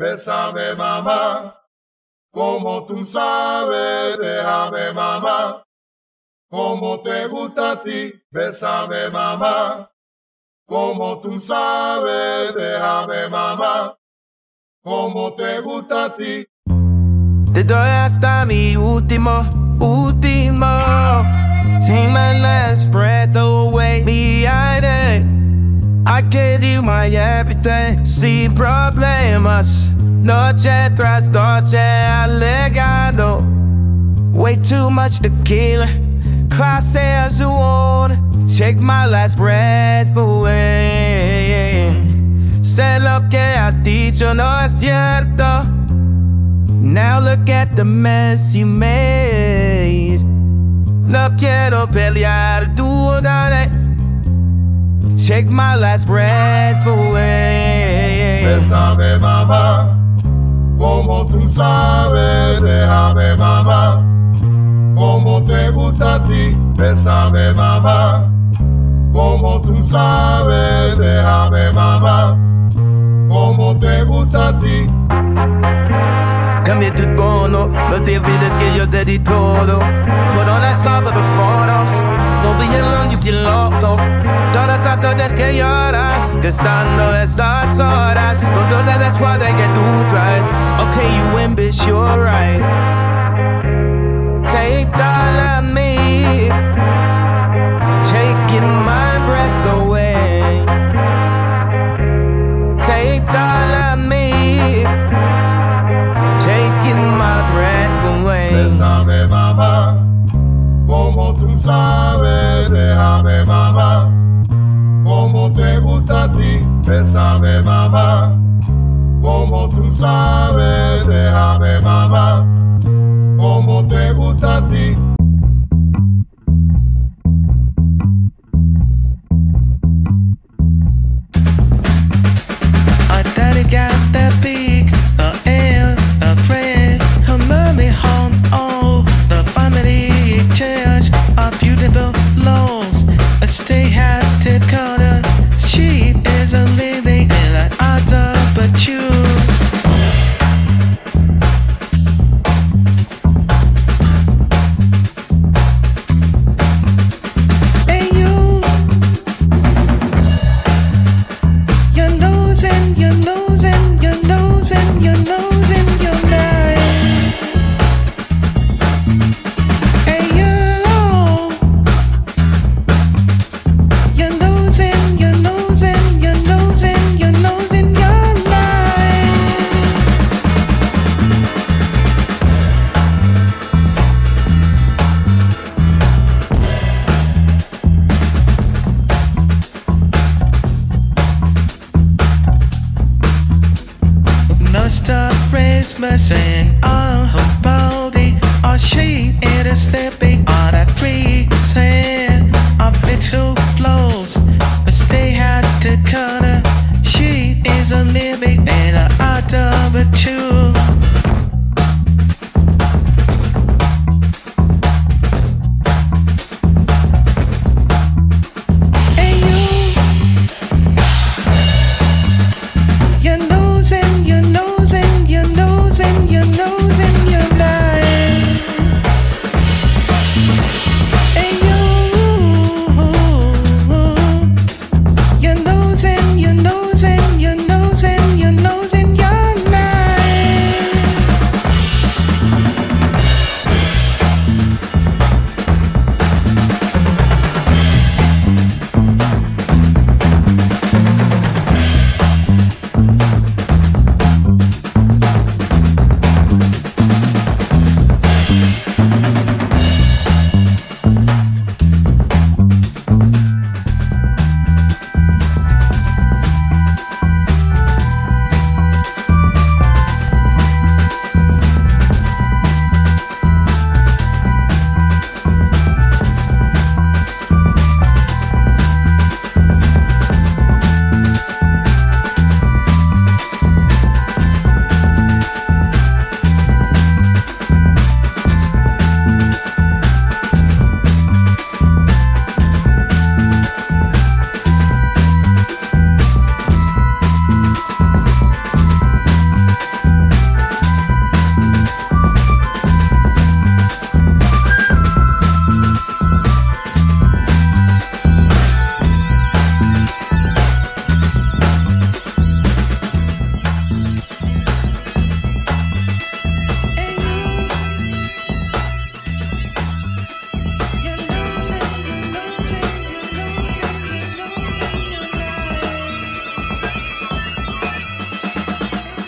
Bésame mamá, como tú sabes, déjame mamá, como te gusta a ti, bésame mamá, como tú sabes, déjame mamá, como te gusta a ti. Te doy hasta mi último, último. Take my last breath away, me I gave you my everything, sin problemas. Noche tras noche alegando. Way too much tequila. Clase azul. Take my last breath away. Sé lo que has dicho no es cierto. Now look at the mess you made. No quiero pelear, tú dale. Take my last breath away. Bésame, mamá, como tú sabes, déjame, mamá, como te gusta a ti. Bésame, mamá, como tú sabes, déjame, mamá, como te gusta a ti. Cambie tout pour nous, no te olvides que yo te di todo. Fueron las fotos, no bien long, you feel loco. Todas las noches que lloras, que estando estas horas, no dudes después de que tú traes. Okay, you win, bitch, you're right. Take all of me, taking my breath away. Take all had to cut it. Christmas and all her body. All she is stepping on that tree sand of little clothes.